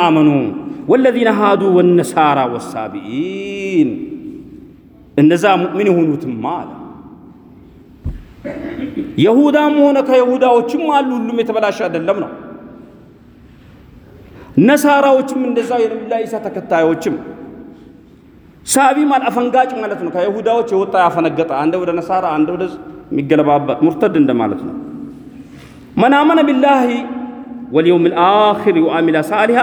አመኑ ወለዚነ ሃዱ ወነሳራ ወሳቢኢን እነዛ ሙእሚን የሆኑትማ አለ የሁዳም ሆነ ከይሁዳዎችም አሉ። ሁሉም የተበላሸ አይደለም ነው። ነሳራዎችም እንደዛው የነቢላ ኢሳ ተከታዮችም ሳቢ ማለት አፈንጋጭ ማለት ነው። ከይሁዳዎች የወጣ ያፈነገጠ አንደ ወደ ነሳራ አንደ ወደ የሚገለባበት ሙርተድ እንደማለት ነው። መን አመነ ቢላሂ ወልየውም ልአኺር ወአሚለ ሳሊሃ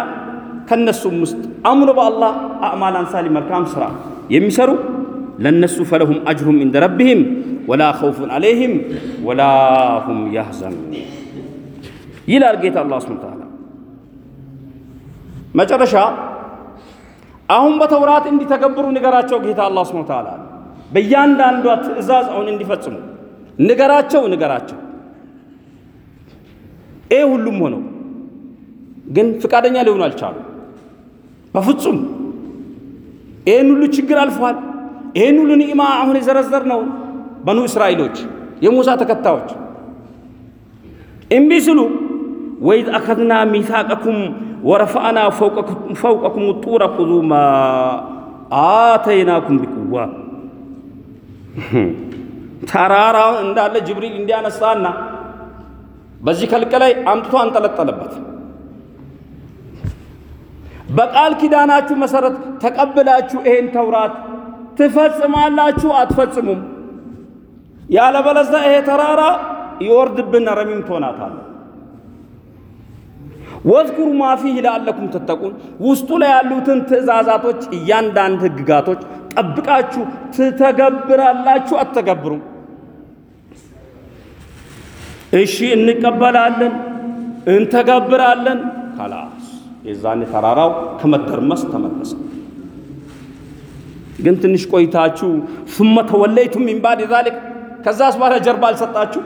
ከነሱም ውስጥ አምኖ በአላህ አዕማላን ሳሊ መልካም ስራ የሚሰሩ ለነሱ ፈለሁም አጅሩም እንደ ረቢህም ወላ ኸውፉን አለይህም ወላ ሁም ያህዘኑን ይላል ጌታ አላህ ሱብሓነሁ ወተዓላ። መጨረሻ አሁን በተውራት እንዲተገብሩ ንገራቸው ጌታ አላህ ሱብሓነሁ ወተዓላ በእያንዳንዷ ትእዛዝ አሁን እንዲፈጽሙ ንገራቸው ንገራቸው። ይህ ሁሉም ሆነው ግን ፍቃደኛ ሊሆኑ አልቻሉ። በፍጹም ይህን ሁሉ ችግር አልፏል። ይህን ሁሉ ኒዕማ አሁን የዘረዘር ነው በኑ እስራኤሎች የሙሳ ተከታዮች እምቢ ስሉ ወኢዝ አኸዝና ሚሳቀኩም ወረፈአና ፈውቀኩም ጡረ ኩዙ ማ አተይናኩም ቢቁዋ ተራራውን እንዳለ ጅብሪል እንዲያነሳና በዚህ ከልቅ ላይ አምጥቶ አንጠለጠለበት። በቃል ኪዳናችሁ መሰረት ተቀብላችሁ ይሄን ተውራት ትፈጽማላችሁ አትፈጽሙም? ያለበለዚያ ይሄ ተራራ ይወርድብን ረሚም ትሆናታለ። ወዝኩሩ ማ ፊህ ለአለኩም ተተቁን ውስጡ ላይ ያሉትን ትእዛዛቶች እያንዳንድ ህግጋቶች ጠብቃችሁ ትተገብራላችሁ አትተገብሩም? እሺ እንቀበላለን እንተገብራለን ካላስ የዛኔ ተራራው ከመተርመስ ተመለሰ። ግን ትንሽ ቆይታችሁ ሱመ ተወለይቱም ሚን ባዕድ ዛሊክ ከዛስ በኋላ ጀርባ አልሰጣችሁ።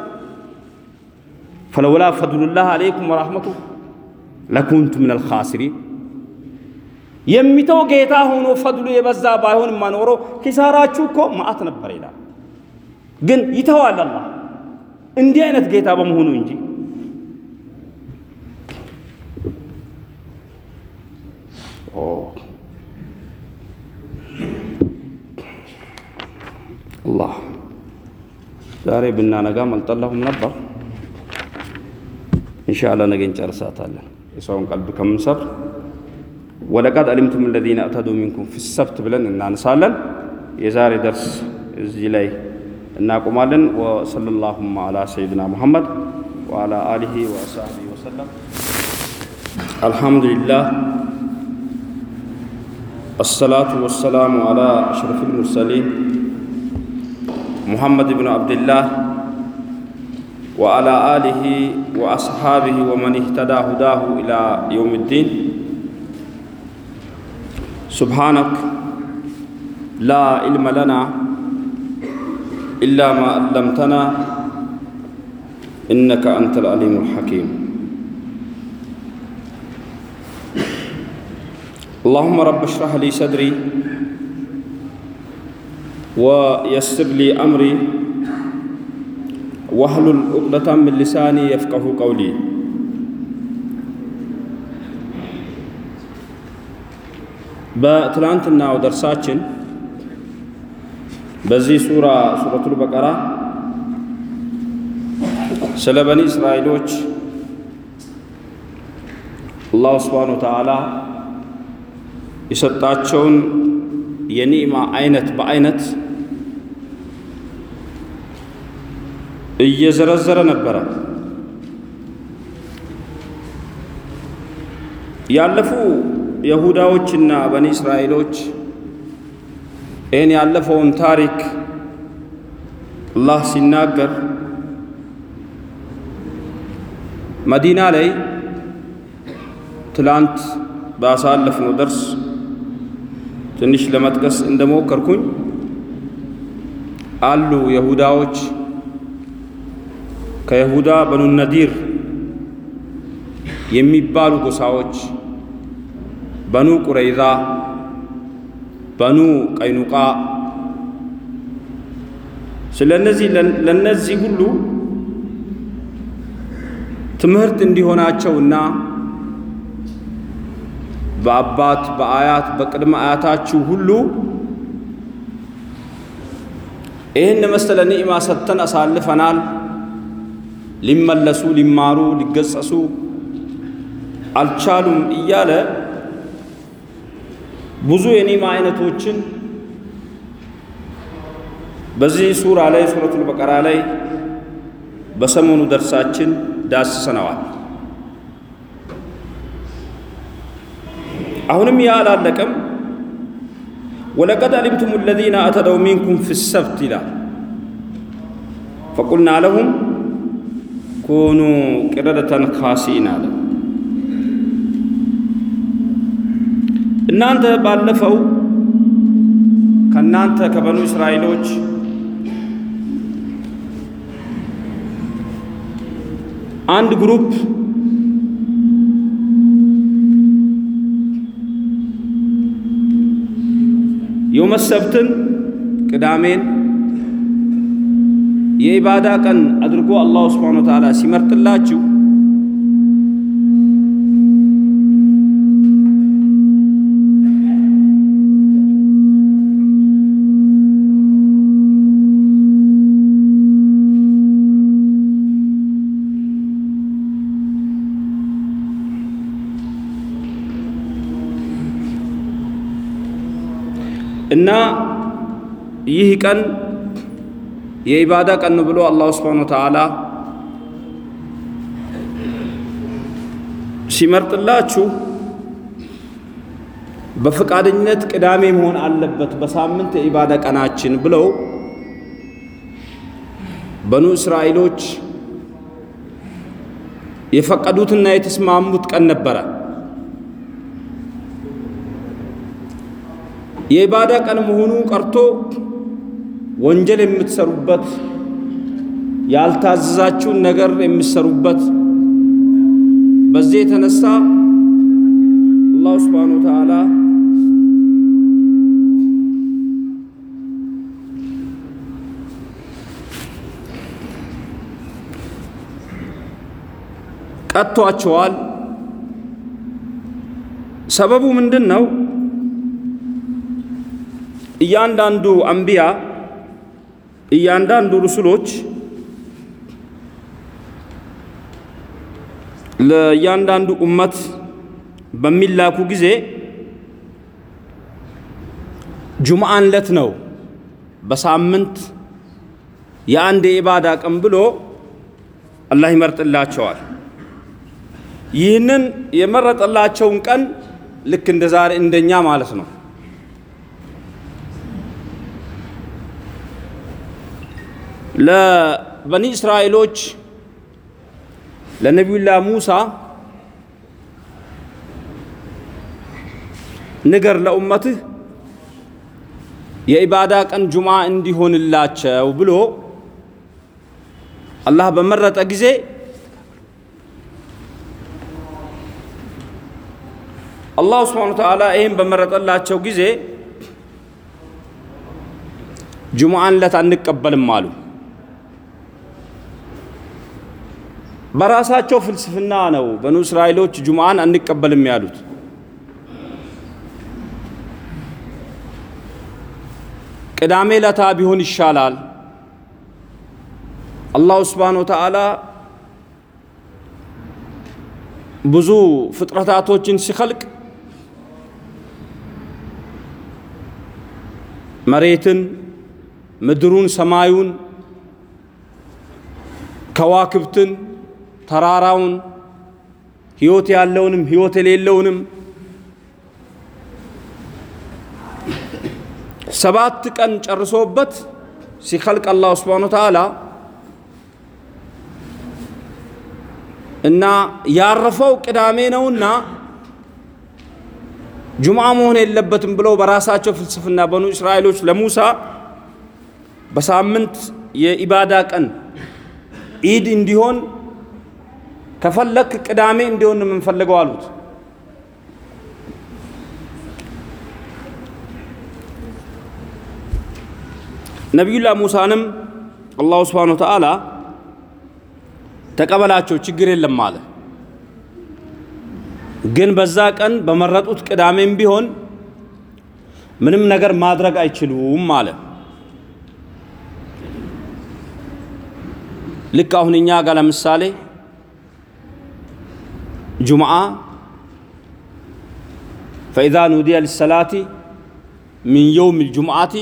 ፈለውላ ፈድሉላህ አለይኩም ወራህመቱ ለኩንቱ ሚነል ኻሲሪን የሚተው ጌታ ሆኖ ፈድሉ የበዛ ባይሆን ማኖሮ ኪሳራችሁ እኮ መዓት ነበር ይላል። ግን ይተዋል አላህ እንዲህ አይነት ጌታ በመሆኑ እንጂ አላህ ዛሬ ብናነጋም አልጠላሁም ነበር። ኢንሻአላህ ነገ እንጨርሳታለን። የሰውን ቀልብ ከምንሰብር ወለቀድ አሊምቱም አለዚነ አዕተዱ ሚንኩም ፊ ሰብት ብለን እናነሳለን። የዛሬ ደርስ እዚህ ላይ እናቆማለን። ወሰለላሁማ አላ ሰይድና ሙሐመድ ወአላ አሊሂ ወአስሐቢሂ ወሰለም። አልሐምዱሊላህ الصلاة والسلام على أشرف المرسلين محمد بن عبد الله وعلى آله وأصحابه ومن اهتدى هداه إلى يوم الدين. سبحانك لا علم لنا إلا ما علمتنا إنك أنت العليم الحكيم. اللهم رب اشرح لي صدري ويسر لي أمري واحلل عقدة من لساني يفقه قولي በትላንትናው ደርሳችን በዚህ ሱራ ሱረቱል በቀራ ስለ በኒ እስራኤሎች አላሁ ስብሓነሁ ወተዓላ የሰጣቸውን የኒዕማ አይነት በአይነት እየዘረዘረ ነበረ። ያለፉ የሁዳዎችና በኒ እስራኤሎች ይህን ያለፈውን ታሪክ አላህ ሲናገር መዲና ላይ ትላንት ባሳለፍነው ደርስ ትንሽ ለመጥቀስ እንደሞከርኩኝ አሉ የሁዳዎች ከይሁዳ በኑ ነዲር የሚባሉ ጎሳዎች በኑ ቁረይዛ፣ በኑ ቀይኑቃ። ስለ እነዚህ ለእነዚህ ሁሉ ትምህርት እንዲሆናቸውና በአባት በአያት በቅድመ አያታችሁ ሁሉ ይህን መሰለ ኒዕማ ሰጥተን አሳልፈናል። ሊመለሱ ሊማሩ ሊገጸሱ አልቻሉም እያለ ብዙ የኒዕማ አይነቶችን በዚህ ሱራ ላይ ሱረቱል በቀራ ላይ በሰሞኑ ደርሳችን ዳስሰነዋል። አሁንም ያ አላለቀም። ወለቀድ አሊምቱም አለዚነ አተደው ሚንኩም ፊ ሰብት ይላል። ፈቁልና ለሁም ኩኑ ቂረደተን ካሲን አለ። እናንተ ባለፈው ከእናንተ ከበኑ እስራኤሎች አንድ ግሩፕ የመሰብትን ቅዳሜን የኢባዳ ቀን አድርጎ አላሁ ስብሓነ ወተዓላ ሲመርጥላችሁ እና ይህ ቀን የኢባዳ ቀን ብሎ አላሁ ስብሓነ ወተዓላ ሲመርጥላችሁ በፈቃደኝነት ቅዳሜ መሆን አለበት በሳምንት የኢባዳ ቀናችን ብለው በኑ እስራኤሎች የፈቀዱትና የተስማሙት ቀን ነበረ። የኢባዳ ቀን መሆኑ ቀርቶ ወንጀል የምትሰሩበት ያልታዘዛችሁን ነገር የምትሰሩበት በዚህ የተነሳ አላሁ ስብሓነሁ ወተዓላ ቀጥቷቸዋል። ሰበቡ ምንድን ነው? እያንዳንዱ አንቢያ እያንዳንዱ ሩሱሎች ለእያንዳንዱ ኡመት በሚላኩ ጊዜ ጁምአን ለት ነው በሳምንት የአንድ የኢባዳ ቀን ብሎ አላህ ይመርጥላቸዋል። ይህንን የመረጠላቸውን ቀን ልክ እንደ ዛሬ እንደኛ ማለት ነው ለበኒ እስራኤሎች ለነቢዩላህ ሙሳ ንገር ለኡመትህ የኢባዳ ቀን ጁምዓ እንዲሆንላቸው ብሎ አላህ በመረጠ ጊዜ አላሁ ስብሓነ ወተዓላ ይህን በመረጠላቸው ጊዜ ጁምዓን ለት አንቀበልም አሉ። በራሳቸው ፍልስፍና ነው በኑ እስራኤሎች ጁምዓን አንቀበልም ያሉት። ቅዳሜ ለታ ቢሆን ይሻላል። አላሁ ስብሓነ ወተዓላ ብዙ ፍጥረታቶችን ሲኸልቅ መሬትን፣ ምድሩን፣ ሰማዩን፣ ከዋክብትን ተራራውን ህይወት ያለውንም ህይወት የሌለውንም ሰባት ቀን ጨርሶበት ሲኸልቅ አላሁ ስብሓነ ወተዓላ እና ያረፈው ቅዳሜ ነውና ጁምዓ መሆን የለበትም ብለው በራሳቸው ፍልስፍና በኑ እስራኤሎች ለሙሳ በሳምንት የኢባዳ ቀን ኢድ እንዲሆን ከፈለክ ቅዳሜ እንዲሆን የምንፈልገው አሉት። ነቢዩላህ ሙሳንም አላሁ ስብሓነ ወተዓላ ተቀበላቸው ችግር የለም አለ። ግን በዛ ቀን በመረጡት ቅዳሜም ቢሆን ምንም ነገር ማድረግ አይችሉም አለ። ልክ አሁን እኛ ጋር ለምሳሌ ጁምዓ ፈኢዛ ኑዲየ ሊሰላቲ ሚን የውም ልጁምዓቲ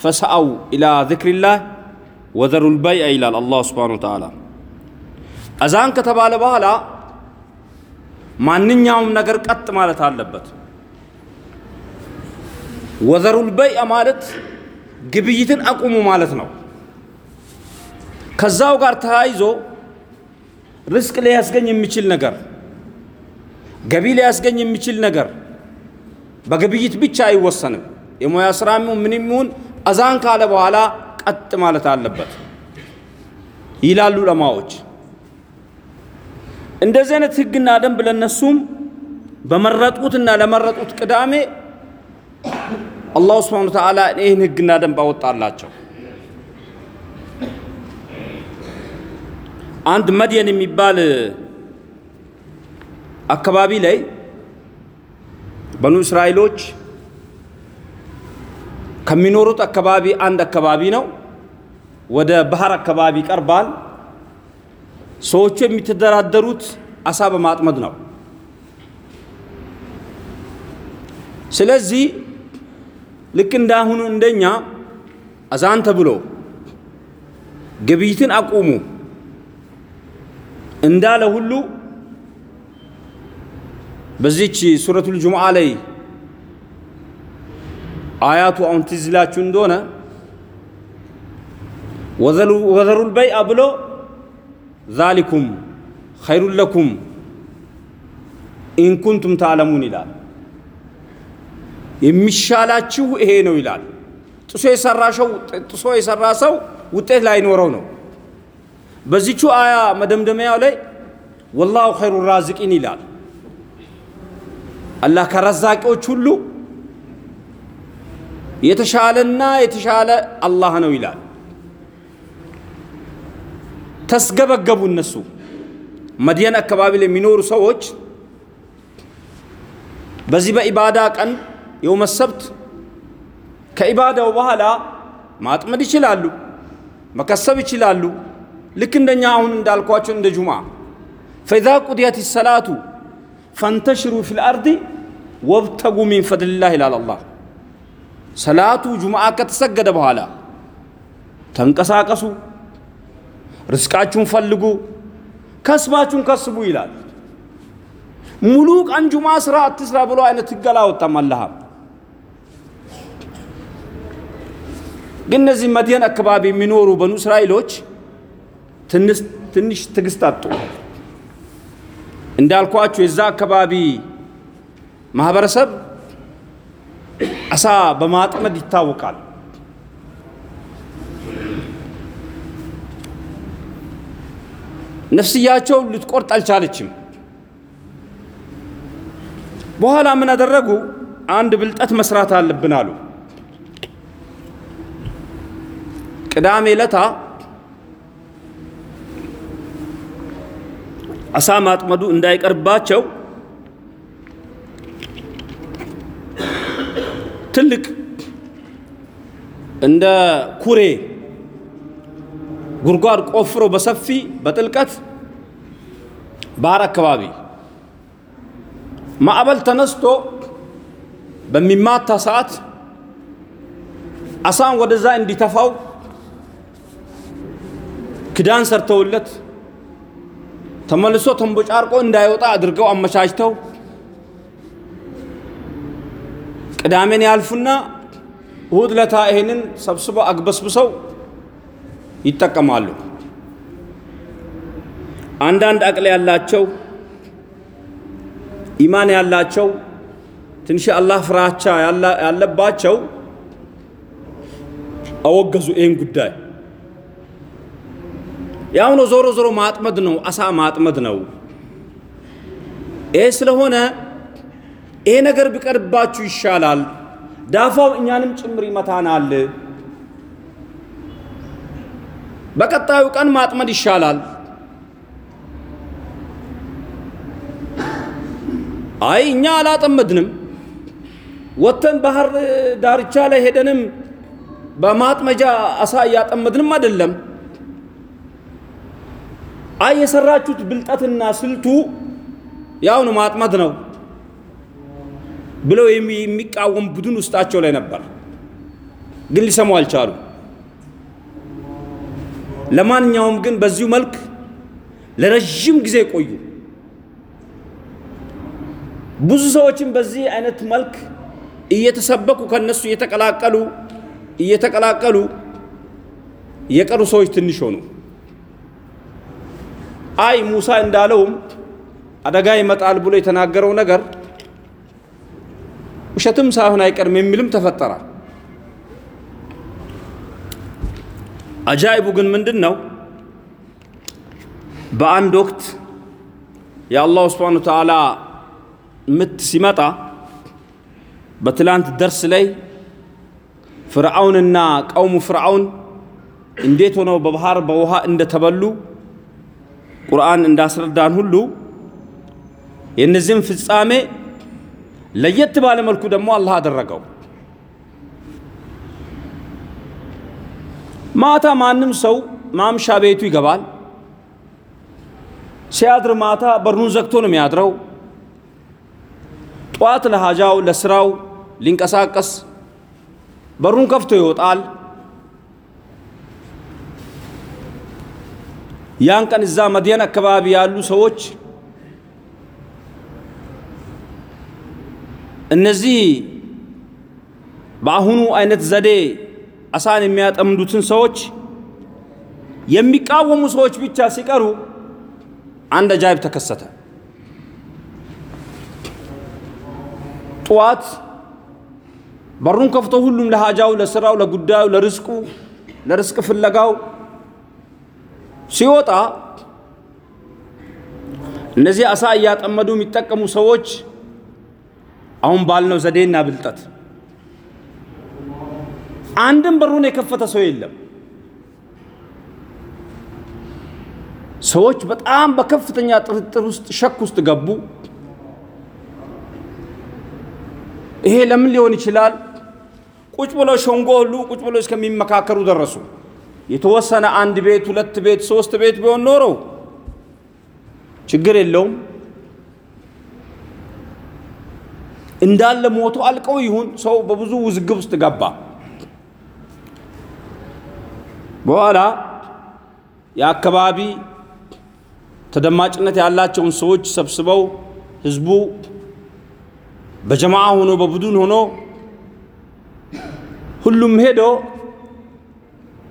ፈሰአው ኢላ ዚክሪላህ ወዘሩል በይዐ ይላል አላሁ ስብሓነሁ ወተዓላ። አዛን ከተባለ በኋላ ማንኛውም ነገር ቀጥ ማለት አለበት። ወዘሩል በይዐ ማለት ግብይትን አቁሙ ማለት ነው። ከዛው ጋር ተያይዞ ርስቅ ሊያስገኝ የሚችል ነገር፣ ገቢ ሊያስገኝ የሚችል ነገር በግብይት ብቻ አይወሰንም። የሙያ ስራ ምንም ይሁን አዛን ካለ በኋላ ቀጥ ማለት አለበት ይላሉ ዑለማዎች። እንደዚህ አይነት ህግና ደንብ ለነሱም በመረጡትና ለመረጡት ቅዳሜ አላሁ ስብሓነሁ ወተዓላ ይህን ህግና ደንብ አወጣላቸው። አንድ መድየን የሚባል አካባቢ ላይ በኑ እስራኤሎች ከሚኖሩት አካባቢ አንድ አካባቢ ነው። ወደ ባህር አካባቢ ይቀርባል። ሰዎቹ የሚተደራደሩት አሳ በማጥመድ ነው። ስለዚህ ልክ እንዳሁኑ እንደኛ አዛን ተብሎ ግብይትን አቁሙ እንዳለ ሁሉ በዚች ሱረቱል ጁምዓ ላይ አያቱ አሁን ትዝ ይላችሁ እንደሆነ ወዘሩል በይአ ብሎ ዛሊኩም ኸይሩን ለኩም ኢንኩንቱም ታዕለሙን ይላል። የሚሻላችሁ ይሄ ነው ይላል። ጥሶ የሰራሸው ጥሶ የሰራ ሰው ውጤት ላይኖረው ነው። በዚቹ አያ መደምደሚያው ላይ ወላሁ ኸይሩ ራዚቂን ይላል። አላህ ከረዛቂዎች ሁሉ የተሻለና የተሻለ አላህ ነው ይላል። ተስገበገቡ። እነሱ መድየን አካባቢ ላይ የሚኖሩ ሰዎች በዚህ በኢባዳ ቀን የውመ ሰብት ከኢባዳው በኋላ ማጥመድ ይችላሉ፣ መከሰብ ይችላሉ። ልክ እንደኛ አሁን እንዳልኳቸው እንደ ጁማ ፈኢዛ ቁድየት ሰላቱ ፈንተሽሩ ፊል አርዲ ወብተጉ ሚን ፈድልላህ ይላል አላህ። ሰላቱ ጁምዓ ከተሰገደ በኋላ ተንቀሳቀሱ፣ ርስቃችሁን ፈልጉ፣ ከስባችሁን ከስቡ ይላል። ሙሉ ቀን ጁምዓ ስራ አትስራ ብሎ አይነት ህግ አላወጣም አላህ። ግን እነዚህ መድየን አካባቢ የሚኖሩ በኑ እስራኤሎች ትንሽ ትዕግስት አጡ። እንዳልኳችሁ የዛ አካባቢ ማህበረሰብ አሳ በማጥመድ ይታወቃል። ነፍስያቸው ልትቆርጥ አልቻለችም። በኋላ ምን አደረጉ? አንድ ብልጠት መስራት አለብን አሉ። ቅዳሜ ለታ አሳ ማጥመዱ እንዳይቀርባቸው ትልቅ እንደ ኩሬ ጉድጓድ ቆፍሮ በሰፊ በጥልቀት ባህር አካባቢ ማዕበል ተነስቶ በሚማታ ሰዓት አሳን ወደዛ እንዲተፋው ክዳን ሰርተውለት ተመልሶ ተንቦጫርቆ እንዳይወጣ አድርገው አመቻችተው ቅዳሜን ያልፉና እሁድ ለታ ይሄንን ሰብስበው አግበስብሰው ይጠቀማሉ። አንዳንድ አቅል ያላቸው ኢማን ያላቸው ትንሽ አላህ ፍራቻ ያለባቸው አወገዙ ይህን ጉዳይ። ያው ነው ዞሮ ዞሮ ማጥመድ ነው፣ አሳ ማጥመድ ነው። ይሄ ስለሆነ ይሄ ነገር ቢቀርባችሁ ይሻላል። ዳፋው እኛንም ጭምር ይመታናል። በቀጣዩ ቀን ማጥመድ ይሻላል። አይ እኛ አላጠመድንም፣ ወጥተን ባህር ዳርቻ ላይ ሄደንም በማጥመጃ አሳ እያጠመድንም አይደለም። አይ የሰራችሁት ብልጠትና ስልቱ ያውን ማጥመድ ነው ብለው የሚቃወም ቡድን ውስጣቸው ላይ ነበር፣ ግን ሊሰሙ አልቻሉ። ለማንኛውም ግን በዚሁ መልክ ለረዥም ጊዜ ቆዩ። ብዙ ሰዎችም በዚህ አይነት መልክ እየተሰበኩ ከነሱ እየተቀላቀሉ እየተቀላቀሉ የቀሩ ሰዎች ትንሽ ሆኑ። አይ ሙሳ እንዳለውም አደጋ ይመጣል ብሎ የተናገረው ነገር ውሸትም ሳይሆን አይቀርም የሚልም ተፈጠረ። አጃይቡ ግን ምንድን ነው? በአንድ ወቅት የአላሁ ስብሓነሁ ወተዓላ ምት ሲመጣ በትላንት ደርስ ላይ ፍርዓውንና ቀውሙ ፍርዓውን እንዴት ሆነው በባህር በውሃ እንደተበሉ ቁርአን እንዳስረዳን ሁሉ የእነዚህም ፍጻሜ ለየት ባለ መልኩ ደግሞ አላህ አደረገው። ማታ ማንም ሰው ማምሻ ቤቱ ይገባል። ሲያድር ማታ በሩን ዘግቶ ነው የሚያድረው። ጠዋት ለሃጃው ለስራው ሊንቀሳቀስ በሩን ከፍቶ ይወጣል። ያን ቀን እዛ መድየን አካባቢ ያሉ ሰዎች እነዚህ በአሁኑ አይነት ዘዴ አሳን የሚያጠምዱትን ሰዎች የሚቃወሙ ሰዎች ብቻ ሲቀሩ አንድ አጃይብ ተከሰተ። ጠዋት በሩን ከፍቶ ሁሉም ለሃጃው፣ ለስራው፣ ለጉዳዩ፣ ለርስቁ ለርስቅ ፍለጋው ሲወጣ እነዚህ አሳ እያጠመዱ የሚጠቀሙ ሰዎች አሁን ባልነው ዘዴና ብልጠት አንድም በሩን የከፈተ ሰው የለም። ሰዎች በጣም በከፍተኛ ጥርጥር ውስጥ ሸክ ውስጥ ገቡ። ይሄ ለምን ሊሆን ይችላል? ቁጭ ብለው ሸንጎ ሁሉ ቁጭ ብለው እስከሚመካከሩ ደረሱ። የተወሰነ አንድ ቤት፣ ሁለት ቤት፣ ሶስት ቤት ቢሆን ኖሮ ችግር የለውም። እንዳለ ሞቶ አልቀው ይሁን ሰው በብዙ ውዝግብ ውስጥ ገባ። በኋላ የአካባቢ ተደማጭነት ያላቸውን ሰዎች ሰብስበው ህዝቡ በጀማዓ ሆኖ በቡድን ሆኖ ሁሉም ሄዶ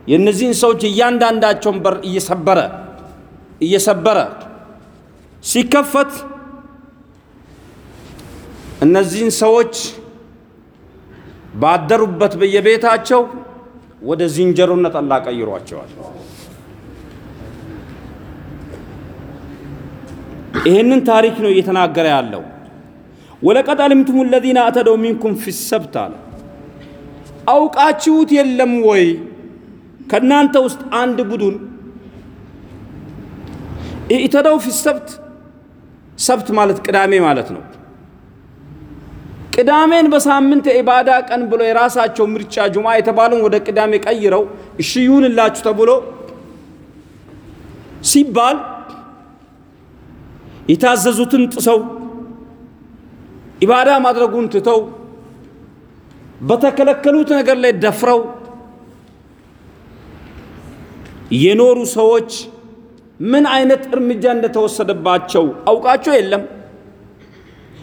የእነዚህን ሰዎች እያንዳንዳቸውን በር እየሰበረ እየሰበረ ሲከፈት እነዚህን ሰዎች ባደሩበት በየቤታቸው ወደ ዝንጀሮነት አላህ ቀይሯቸዋል። ይህንን ታሪክ ነው እየተናገረ ያለው። ወለቀድ አልምቱም ለዚነ አተደው ሚንኩም ፊ ሰብት አለ። አውቃችሁት የለም ወይ ከእናንተ ውስጥ አንድ ቡድን ኢተደው ፊ ሰብት፣ ሰብት ማለት ቅዳሜ ማለት ነው። ቅዳሜን በሳምንት የኢባዳ ቀን ብሎ የራሳቸው ምርጫ ጁማ የተባለውን ወደ ቅዳሜ ቀይረው እሺ ይሁንላችሁ ተብሎ ሲባል የታዘዙትን ጥሰው ኢባዳ ማድረጉን ትተው በተከለከሉት ነገር ላይ ደፍረው የኖሩ ሰዎች ምን አይነት እርምጃ እንደተወሰደባቸው አውቃቸው የለም።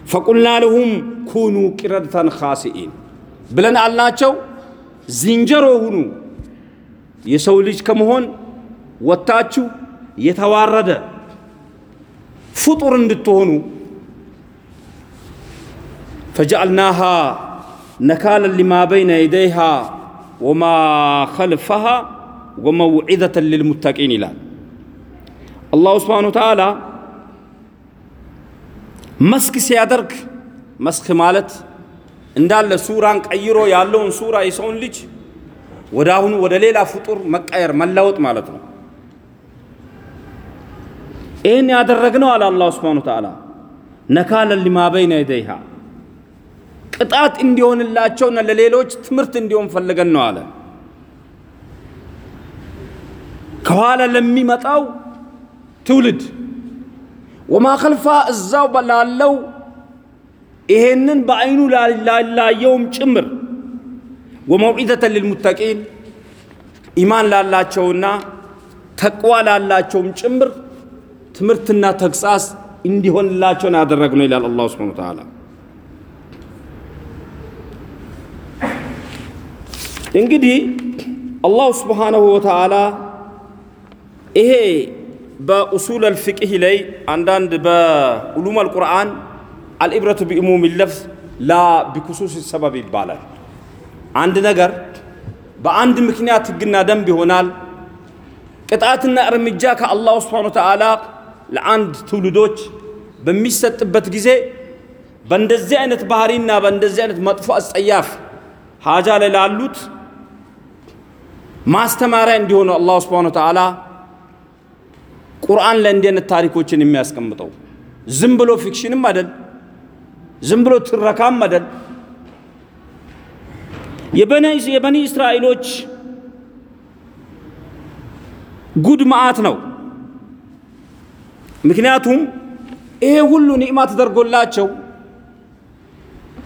ፈቁልና ለሁም ኩኑ ቂረደተን ኻሲኢን ብለን አልናቸው። ዝንጀሮ ሁኑ፣ የሰው ልጅ ከመሆን ወጥታችሁ የተዋረደ ፍጡር እንድትሆኑ ፈጀዐልናሃ ነካለን ሊማ በይነ የደይሃ ወማ ኸልፈሃ ወመውዒዘተን ልልሙተቂን ይላል አላሁ ስብሓነ ወተዓላ። መስክ ሲያደርግ መስክ ማለት እንዳለ ሱራን ቀይሮ ያለውን ሱራ የሰውን ልጅ ወደ አሁኑ ወደ ሌላ ፍጡር መቀየር መለወጥ ማለት ነው። ይህን ያደረግነው አለ አላሁ ስብሓነ ወተዓላ ነካለን ሊማ በይነ የደይሃ ቅጣት እንዲሆንላቸውና ለሌሎች ትምህርት እንዲሆን ፈልገን ነው አለ። ከኋላ ለሚመጣው ትውልድ ወማ እዛው ላለው ይሄንን በአይኑ ላላየውም ጭምር ወመውዒዘተን ልልሙተቂን ኢማን ላላቸውና ተቅዋ ላላቸውም ጭምር ትምህርትና ተግሳስ እንዲሆንላቸው ነው ያደረግነው ይላል አላሁ ስብሓነ ወተዓላ። እንግዲህ አላሁ ስብሓነሁ ወተዓላ ይሄ በኡሱል አልፍቅህ ላይ አንዳንድ በኡሉም አልቁርአን አልኢብረቱ ቢእሙም ለፍዝ ላ ቢኩሱስ ሰበብ ይባላል። አንድ ነገር በአንድ ምክንያት ህግና ደንብ ይሆናል። ቅጣትና እርምጃ ከአላሁ ስብሓነ ወተዓላ ለአንድ ትውልዶች በሚሰጥበት ጊዜ በእንደዚህ አይነት ባህሪና በእንደዚህ አይነት መጥፎ አስጸያፍ ሀጃ ላይ ላሉት ማስተማሪያ እንዲሆኑ አላሁ ስብሓነ ወተዓላ ቁርአን ላይ እንዲህ አይነት ታሪኮችን የሚያስቀምጠው ዝም ብሎ ፊክሽንም አይደል፣ ዝም ብሎ ትረካም አይደል። የበኒ እስራኤሎች ጉድ መዓት ነው። ምክንያቱም ይሄ ሁሉ ኒዕማ ተደርጎላቸው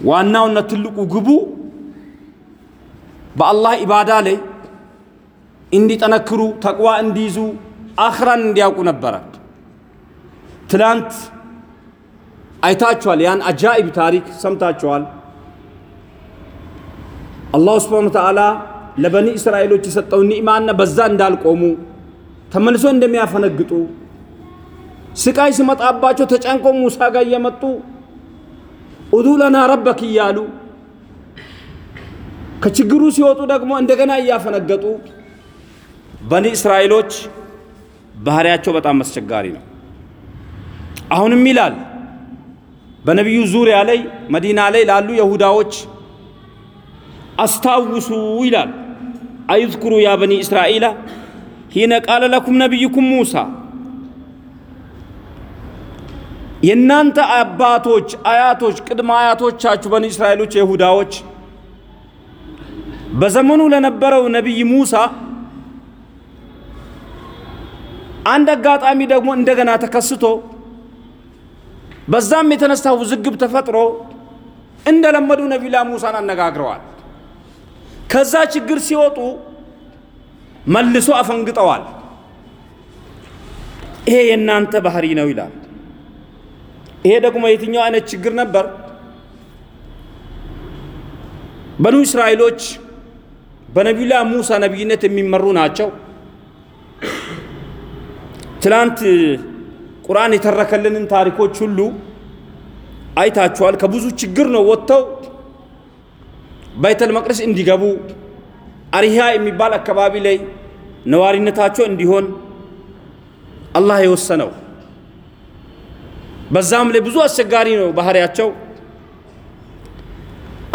ዋናውና ትልቁ ግቡ በአላህ ኢባዳ ላይ እንዲጠነክሩ ተቅዋ እንዲይዙ አኽራን እንዲያውቁ ነበረ። ትላንት አይታችኋል። ያን አጃኢብ ታሪክ ሰምታችኋል። አላሁ ስብሓነ ወተዓላ ለበኒ እስራኤሎች የሰጠውን ኒዕማና በዛ እንዳልቆሙ ተመልሶ እንደሚያፈነግጡ ስቃይ ሲመጣባቸው ተጨንቆ ሙሳ ጋር እየመጡ ኡዱ ለና ረበክ እያሉ ከችግሩ ሲወጡ ደግሞ እንደገና እያፈነገጡ በኒ እስራኤሎች ባህሪያቸው በጣም አስቸጋሪ ነው። አሁንም ይላል በነቢዩ ዙሪያ ላይ መዲና ላይ ላሉ የሁዳዎች አስታውሱ ይላል። አይዝኩሩ ያ በኒ እስራኤላ ሂነ ቃለ ለኩም ነቢይኩም ሙሳ የእናንተ አባቶች፣ አያቶች፣ ቅድመ አያቶቻችሁ በኒ እስራኤሎች የይሁዳዎች በዘመኑ ለነበረው ነቢይ ሙሳ አንድ አጋጣሚ ደግሞ እንደገና ተከስቶ በዛም የተነሳ ውዝግብ ተፈጥሮ እንደለመዱ ነቢላ ሙሳን አነጋግረዋል። ከዛ ችግር ሲወጡ መልሶ አፈንግጠዋል። ይሄ የእናንተ ባህሪ ነው ይላል። ይሄ ደግሞ የትኛው አይነት ችግር ነበር? በኑ እስራኤሎች በነቢዩላ ሙሳ ነቢይነት የሚመሩ ናቸው። ትላንት ቁርአን የተረከልንን ታሪኮች ሁሉ አይታችኋል። ከብዙ ችግር ነው ወጥተው በይተል መቅደስ እንዲገቡ አሪሃ የሚባል አካባቢ ላይ ነዋሪነታቸው እንዲሆን አላህ የወሰነው። በዛም ላይ ብዙ አስቸጋሪ ነው ባህሪያቸው።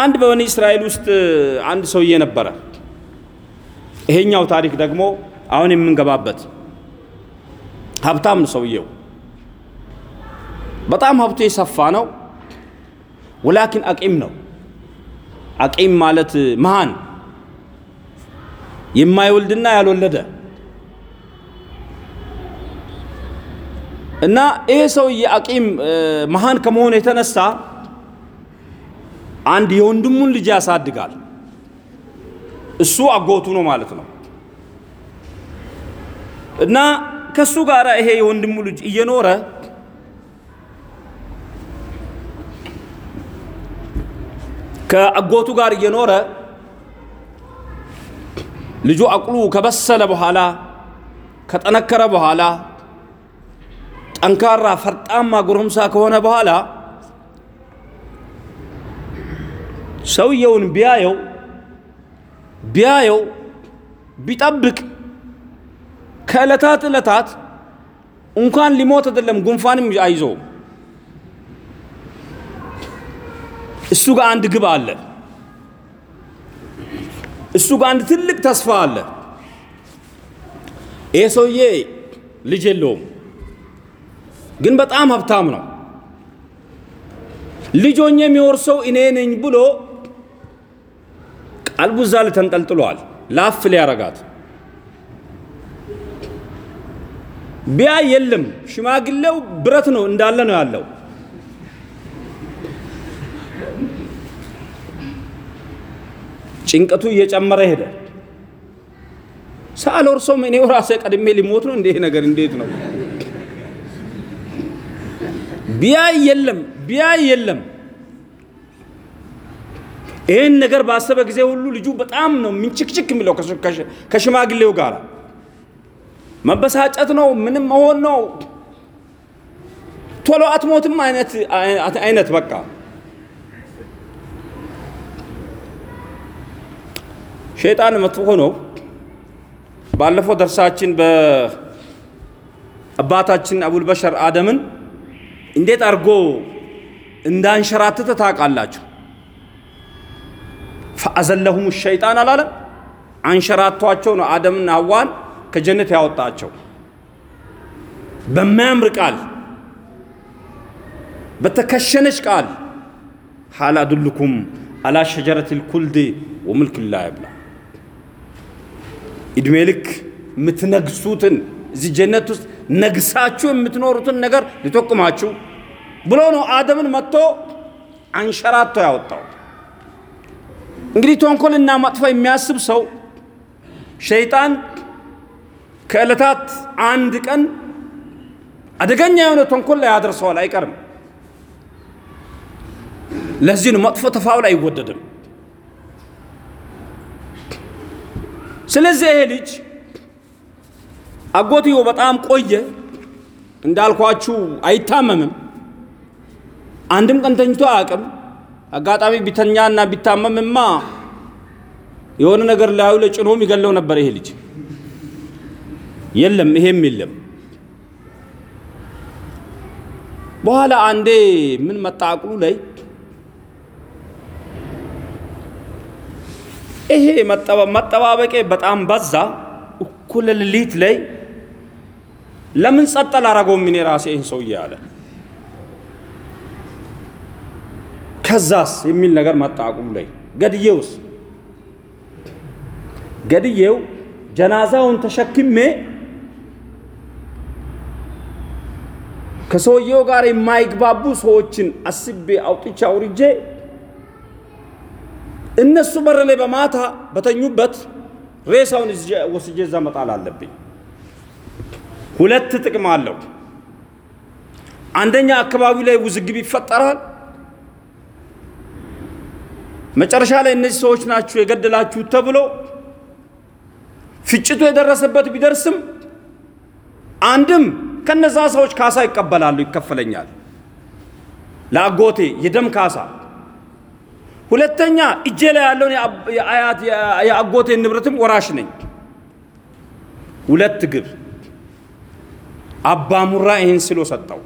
አንድ በበኒ እስራኤል ውስጥ አንድ ሰውዬ ነበረ። ይሄኛው ታሪክ ደግሞ አሁን የምንገባበት ሀብታም ሰውየው። በጣም ሀብቱ የሰፋ ነው። ወላኪን አቂም ነው። አቂም ማለት መሃን የማይወልድና ያልወለደ እና ይሄ ሰውዬ አቂም መሃን ከመሆኑ የተነሳ አንድ የወንድሙን ልጅ ያሳድጋል። እሱ አጎቱ ነው ማለት ነው። እና ከሱ ጋር ይሄ የወንድሙ ልጅ እየኖረ ከአጎቱ ጋር እየኖረ ልጁ አቅሉ ከበሰለ በኋላ ከጠነከረ በኋላ ጠንካራ ፈርጣማ ጎረምሳ ከሆነ በኋላ ሰውየውን ቢያየው ቢያየው ቢጠብቅ ከዕለታት ዕለታት እንኳን ሊሞት አይደለም ጉንፋንም አይዞውም። እሱ ጋር አንድ ግብ አለ። እሱ ጋር አንድ ትልቅ ተስፋ አለ። ይሄ ሰውዬ ልጅ የለውም፣ ግን በጣም ሀብታም ነው። ልጆኝ የሚወርሰው እኔ ነኝ ብሎ ቀልቡ እዛ ላይ ተንጠልጥሏል። ላፍ ሊያረጋት ቢያ የለም ሽማግሌው ብረት ነው እንዳለ ነው ያለው። ጭንቀቱ እየጨመረ ሄደ። ሳልወርሰውም እኔው ራሴ ቀድሜ ሊሞት ነው። እንዲህ ነገር እንዴት ነው? ቢያ የለም ቢያ የለም። ይህን ነገር ባሰበ ጊዜ ሁሉ ልጁ በጣም ነው ምንችክችክ የሚለው ከሽማግሌው ጋር መበሳጨት ነው፣ ምንም መሆን ነው። ቶሎ አትሞትም አይነት አይነት በቃ ሸይጣን መጥፎ ነው። ባለፈው ደርሳችን በአባታችን አቡልበሸር አደምን እንዴት አድርጎ እንዳንሸራተተ ታውቃላችሁ። ፈአዘለሁም ሸይጣን አላለም። አንሸራቷቸው ነው አደምና ሐዋን ከጀነት ያወጣቸው በሚያምር ቃል በተከሸነች ቃል ሀል አዱልኩም አላ ሸጀረቲል ኩልድ ወሙልክ ላ የብላ እድሜ ልክ የምትነግሱትን እዚህ ጀነት ውስጥ ነግሳችሁ የምትኖሩትን ነገር ሊጠቁማችሁ ብሎ ነው አደምን መጥቶ አንሸራቶ ያወጣው። እንግዲህ ተንኮልና መጥፎ የሚያስብ ሰው ሸይጣን ከዕለታት አንድ ቀን አደገኛ የሆነ ተንኮል ላይ ያደርሰዋል፣ አይቀርም። ለዚህ ነው መጥፎ ተፋውል አይወደድም። ስለዚህ ይሄ ልጅ አጎትዮ በጣም ቆየ። እንዳልኳችሁ አይታመምም። አንድም ቀን ተኝቶ አያውቅም። አጋጣሚ ቢተኛና ቢታመምማ የሆነ ነገር ላዩ ላይ ጭኖም ይገለው ነበር ይሄ ልጅ። የለም ይሄም የለም። በኋላ አንዴ ምን መጣ አቅሉ ላይ ይሄ መጠባበቄ በጣም በዛ። እኩለ ሌሊት ላይ ለምን ጸጥ አላረገውም እኔ ራሴ ይህን ሰውዬ አለ። ከዛስ የሚል ነገር መጣ አቅሉ ላይ ገድዬውስ ገድዬው ጀናዛውን ተሸክሜ ከሰውየው ጋር የማይግባቡ ሰዎችን አስቤ አውጥቼ አውርጄ እነሱ በር ላይ በማታ በተኙበት ሬሳውን ወስጄ እዛ መጣል አለብኝ። ሁለት ጥቅም አለው። አንደኛ አካባቢ ላይ ውዝግብ ይፈጠራል። መጨረሻ ላይ እነዚህ ሰዎች ናችሁ የገደላችሁት ተብሎ ፍጭቱ የደረሰበት ቢደርስም አንድም ከነዛ ሰዎች ካሳ ይቀበላሉ፣ ይከፈለኛል ለአጎቴ የደም ካሳ። ሁለተኛ እጄ ላይ ያለውን የአጎቴን ንብረትም ወራሽ ነኝ። ሁለት ግብ አባሙራ ይህን ስሎ ሰጠው።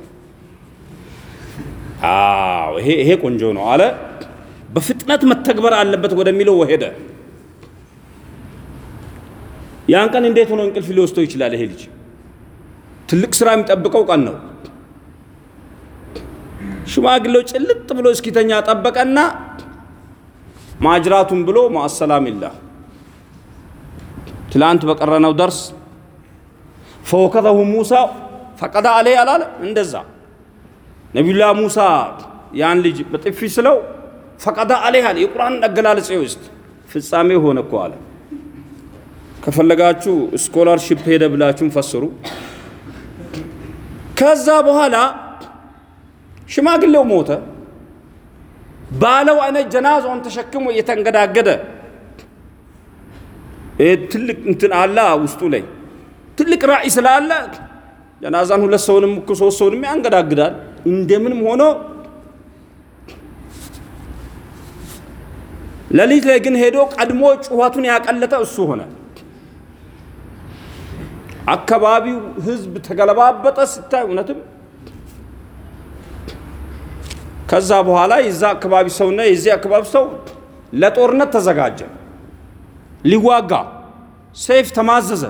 አዎ ይሄ ቆንጆ ነው አለ። በፍጥነት መተግበር አለበት ወደሚለው ሄደ። ያን ቀን እንዴት ሆኖ እንቅልፍ ሊወስደው ይችላል? ይሄ ልጅ ትልቅ ስራ የሚጠብቀው ቀን ነው። ሽማግሌው ጭልጥ ብሎ እስኪተኛ ጠበቀና ማጅራቱን ብሎ ማሰላም ይላ ትላንት በቀረነው ደርስ ፈወከተሁ ሙሳ ፈቀደ አለይ አላለ። እንደዛ ነቢዩላህ ሙሳ ያን ልጅ በጥፊ ስለው ፈቀደ አለይ አለ። የቁርአን አገላለጽ ውስጥ ፍጻሜ ሆነ እኮ አለ። ከፈለጋችሁ scholarship ሄደ ብላችሁም ፈስሩ። ከዛ በኋላ ሽማግሌው ሞተ። ባለው አይነት ጀናዛውን ተሸክሞ እየተንገዳገደ ትልቅ እንትን አለ ውስጡ ላይ ትልቅ ራእይ ስላለ ጀናዛን ሁለት ሰውንም እኮ ሶስት ሰውንም ያንገዳግዳል። እንደምንም ሆኖ ሌሊት ላይ ግን ሄዶ ቀድሞ ጩኸቱን ያቀለጠ እሱ ሆነ። አካባቢው ህዝብ ተገለባበጠ። ስታይ እውነትም ከዛ በኋላ የዛ አካባቢ ሰውና የዚህ አካባቢ ሰው ለጦርነት ተዘጋጀ፣ ሊዋጋ ሰይፍ ተማዘዘ።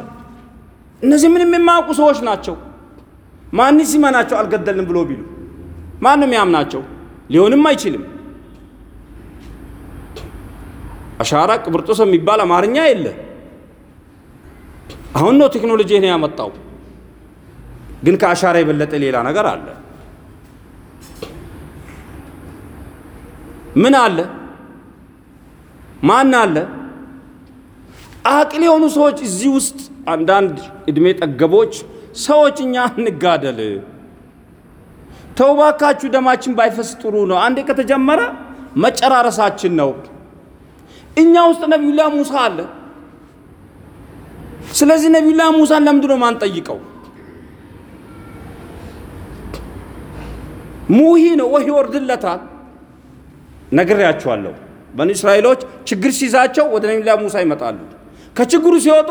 እነዚህ ምንም የማያውቁ ሰዎች ናቸው። ማን ሲመናቸው አልገደልንም ብሎ ቢሉ ማንም ያምናቸው? ሊሆንም አይችልም። አሻራ ቅብርጥስ የሚባል አማርኛ የለ። አሁን ነው ቴክኖሎጂ ነው ያመጣው። ግን ከአሻራ የበለጠ ሌላ ነገር አለ። ምን አለ? ማን አለ? አቅል የሆኑ ሰዎች እዚህ ውስጥ አንዳንድ እድሜ ጠገቦች ሰዎች እኛ እንጋደል፣ ተውባካችሁ ደማችን ባይፈስ ጥሩ ነው። አንዴ ከተጀመረ መጨራረሳችን ነው። እኛ ውስጥ ነቢዩላህ ሙሳ አለ። ስለዚህ ነቢዩላህ ሙሳን ለምንድን ነው ማንጠይቀው? ሙሂ ነው፣ ወህ ይወርድለታል። ነግሬያቸዋለሁ። በኒ እስራኤሎች ችግር ሲይዛቸው ወደ ነቢዩላህ ሙሳ ይመጣሉ። ከችግሩ ሲወጡ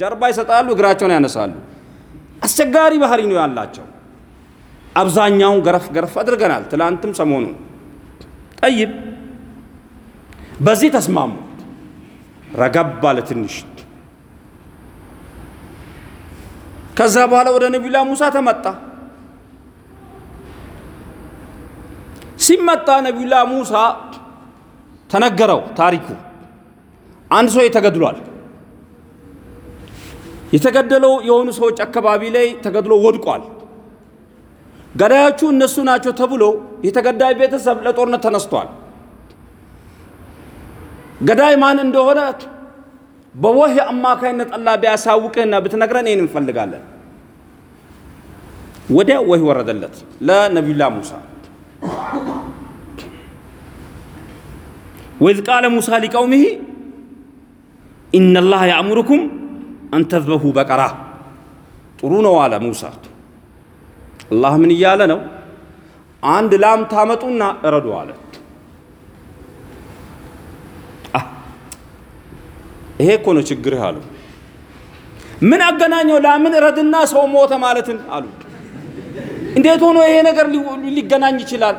ጀርባ ይሰጣሉ፣ እግራቸውን ያነሳሉ። አስቸጋሪ ባህሪ ነው ያላቸው። አብዛኛውን ገረፍ ገረፍ አድርገናል፣ ትላንትም ሰሞኑን። ጠይብ በዚህ ተስማሙ። ረገብ አለ ትንሽ። ከዛ በኋላ ወደ ነቢዩላህ ሙሳ ተመጣ። ሲመጣ ነቢዩላህ ሙሳ ተነገረው ታሪኩ። አንድ ሰው ተገድሏል። የተገደለው የሆኑ ሰዎች አካባቢ ላይ ተገድሎ ወድቋል። ገዳዮቹ እነሱ ናቸው ተብሎ የተገዳይ ቤተሰብ ለጦርነት ተነስቷል። ገዳይ ማን እንደሆነ በወህይ አማካይነት አላህ ቢያሳውቅህና ብትነግረን ይህን እንፈልጋለን። ወዲያ ወህይ ወረደለት ለነቢዩላህ ሙሳ ወኢዝ ቃለ ሙሳ ሊቀውሚሂ ኢነላህ ያእሙሩኩም አንተዝበሁ በቀራ። ጥሩ ነው አለ ሙሳ። አላህ ምን እያለ ነው? አንድ ላም ታመጡና እረዱ አለ። ይሄ እኮ ነው ችግርህ አሉ። ምን አገናኘው ላምን እረድና ሰው ሞተ ማለትን አሉ። እንዴት ሆኖ ይሄ ነገር ሊገናኝ ይችላል?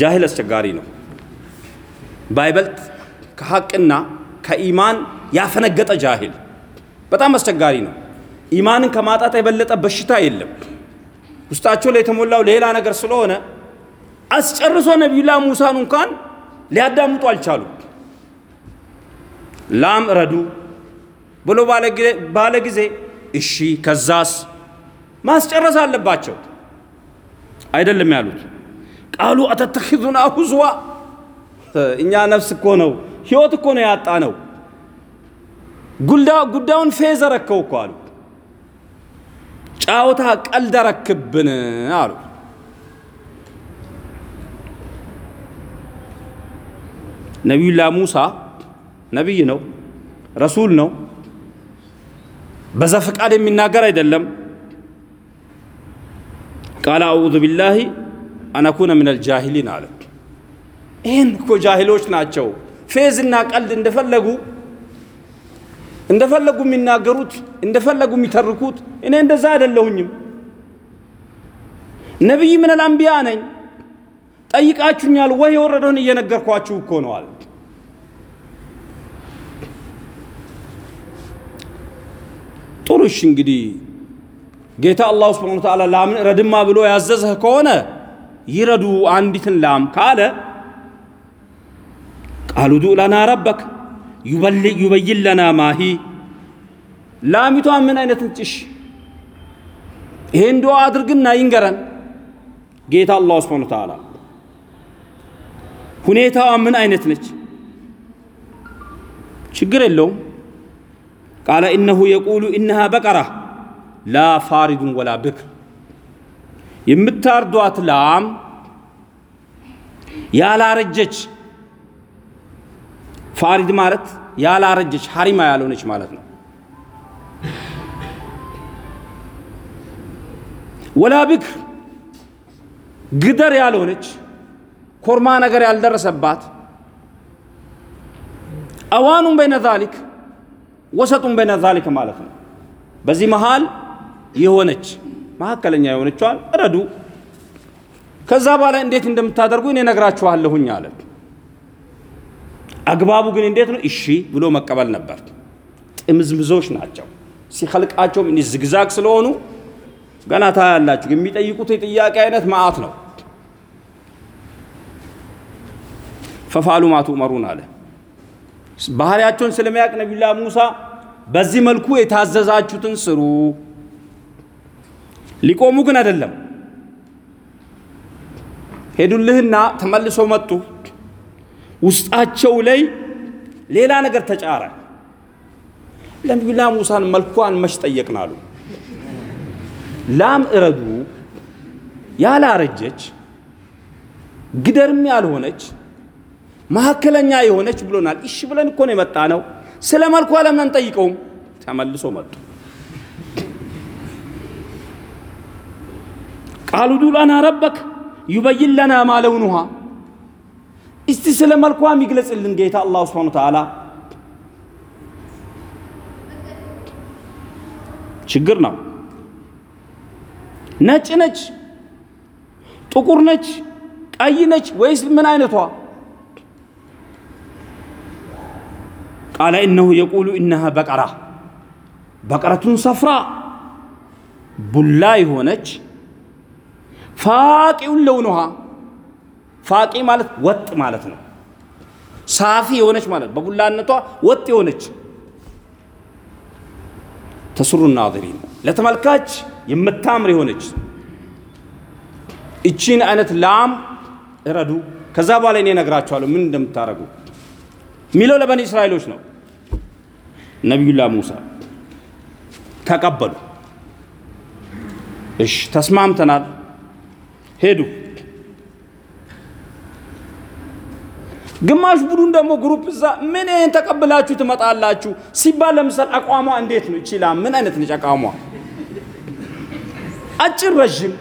ጃሂል አስቸጋሪ ነው። ባይበልጥ ከሐቅና ከኢማን ያፈነገጠ ጃሂል በጣም አስቸጋሪ ነው። ኢማንን ከማጣት የበለጠ በሽታ የለም። ውስጣቸው ላይ የተሞላው ሌላ ነገር ስለሆነ አስጨርሶ ነቢዩላህ ሙሳን እንኳን ሊያዳምጡ አልቻሉም። ላም እረዱ ብሎ ባለ ጊዜ እሺ፣ ከዛስ ማስጨረስ አለባቸው አይደለም ያሉት። ቃሉ አተተኪዙና ሁዝዋ እኛ ነፍስ እኮ ነው ህይወት እኮ ነው ያጣ ነው። ጉዳዩን ፌዝ ረከው እኮ አሉ። ጫወታ ቀልድ ረክብን አሉ። ነቢዩላህ ሙሳ ነቢይ ነው፣ ረሱል ነው። በዘፈቃድ የሚናገር አይደለም። ቃለ አዑዙ ቢላሂ አነኩነ ሚነል ጃሂሊን አለ። ይህን እኮ ጃሂሎች ናቸው ፌዝና ቀልድ እንደፈለጉ እንደፈለጉ የሚናገሩት እንደፈለጉ የሚተርኩት። እኔ እንደዛ አይደለሁኝም። ነቢይ ሚነል አንቢያ ነኝ። ጠይቃችሁኛል ወይ የወረደውን እየነገርኳችሁ እኮ ነው አለ። ጥሩ እሺ፣ እንግዲህ ጌታ አላሁ ስብሓነሁ ወተዓላ ላምን ረድማ ብሎ ያዘዘህ ከሆነ ይረዱ አንዲትን ላም ካለ ቃሉ ዱዕ ለና ረበክ ዩበይን ለና ማሂ ላሚቷ ምን አይነት ንጭሽ ይሄን ዱዓ አድርግና ይንገረን ጌታ አላሁ ስብሓነሁ ወተዓላ ሁኔታዋ ምን አይነት ነች? ችግር የለውም። ቃለ ኢነሁ የቁሉ ኢነሃ በቀራ ላ ፋሪዱን ወላ ብክር የምታርዷት ላም ያላረጀች ፋሪድ ማለት ያላረጀች ሐሪማ ያልሆነች ማለት ነው። ወላ ብክር ግደር ያልሆነች ኮርማ ነገር ያልደረሰባት አዋኑን በይነ ዛሊክ ወሰጡን በይነ ዛሊከ ማለት ነው። በዚህ መሃል የሆነች መካከለኛ የሆነችዋል ረዱ። ከዛ በኋላ እንዴት እንደምታደርጉ እኔ ነግራችኋለሁኝ አለ። አግባቡ ግን እንዴት ነው? እሺ ብሎ መቀበል ነበር። ጥምዝምዞች ናቸው። ሲኸልቃቸውም ዝግዛግ ስለሆኑ ገና ታያላችሁ። የሚጠይቁት የጥያቄ አይነት መዓት ነው። ፈፋሉ ማ ትኡመሩን አለ። ባህሪያቸውን ስለሚያውቅ ነቢዩላህ ሙሳ በዚህ መልኩ የታዘዛችሁትን ስሩ። ሊቆሙ ግን አይደለም። ሄዱልህና ተመልሰው መጡ። ውስጣቸው ላይ ሌላ ነገር ተጫረ። ለነቢዩላህ ሙሳን መልኳን መች ጠየቅን አሉ። ላም እረዱ ያላረጀች ግደርም ያልሆነች መካከለኛ የሆነች ብሎናል። እሺ ብለን እኮ ነው የመጣ ነው። ስለ መልኳ ለምን አንጠይቀውም? ተመልሶ መጡ። ቃሉ ዱ ለና ረበክ ዩበይን ለና ማ ለውኑሃ፣ እስቲ ስለ መልኳ የሚግለጽልን ጌታ አላሁ ስብሓነ ወተዓላ። ችግር ነው። ነጭ ነች፣ ጥቁር ነች፣ ቀይ ነች ወይስ ምን አይነቷ? ቃለ ኢነሁ የቁሉ ኢነሃ በቀራ። በቀረቱን ሰፍራ ቡላ የሆነች ፋቂውን ለውኑሃ። ፋቂ ማለት ወጥ ማለት ነው። ሳፊ የሆነች ማለት በቡላነቷ ወጥ የሆነች። ተስሩ ናዝሪን ለተመልካች የምታምር የሆነች። እቺን አይነት ላም እረዱ። ከዛ በኋላ እኔ እነግራችኋለሁ ምን እንደምታደርጉ የሚለው ለበኒ እስራኤሎች ነው። ነቢዩላህ ሙሳ ተቀበሉ። እሽ ተስማምተናል። ሄዱ። ግማሽ ቡድን ደግሞ ግሩፕ እዛ ምን ይህን ተቀብላችሁ ትመጣላችሁ ሲባል ለምሳሌ አቋሟ እንዴት ነው? ይችላ ምን አይነት ነች አቋሟ? አጭር ረዥም፣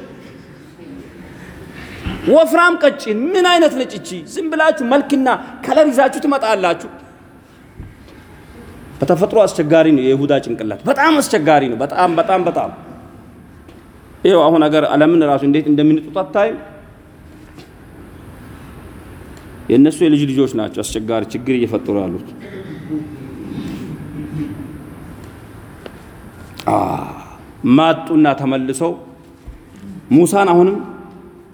ወፍራም ቀጭን፣ ምን አይነት ነች እቺ? ዝም ብላችሁ መልክና ከለር ይዛችሁ ትመጣላችሁ። በተፈጥሮ አስቸጋሪ ነው የይሁዳ ጭንቅላት፣ በጣም አስቸጋሪ ነው። በጣም በጣም በጣም ይኸው አሁን ሀገር ዓለምን ራሱ እንዴት እንደሚንጡት አታይም? የእነሱ የልጅ ልጆች ናቸው አስቸጋሪ ችግር እየፈጠሩ ያሉት። መጡና ተመልሰው ሙሳን አሁንም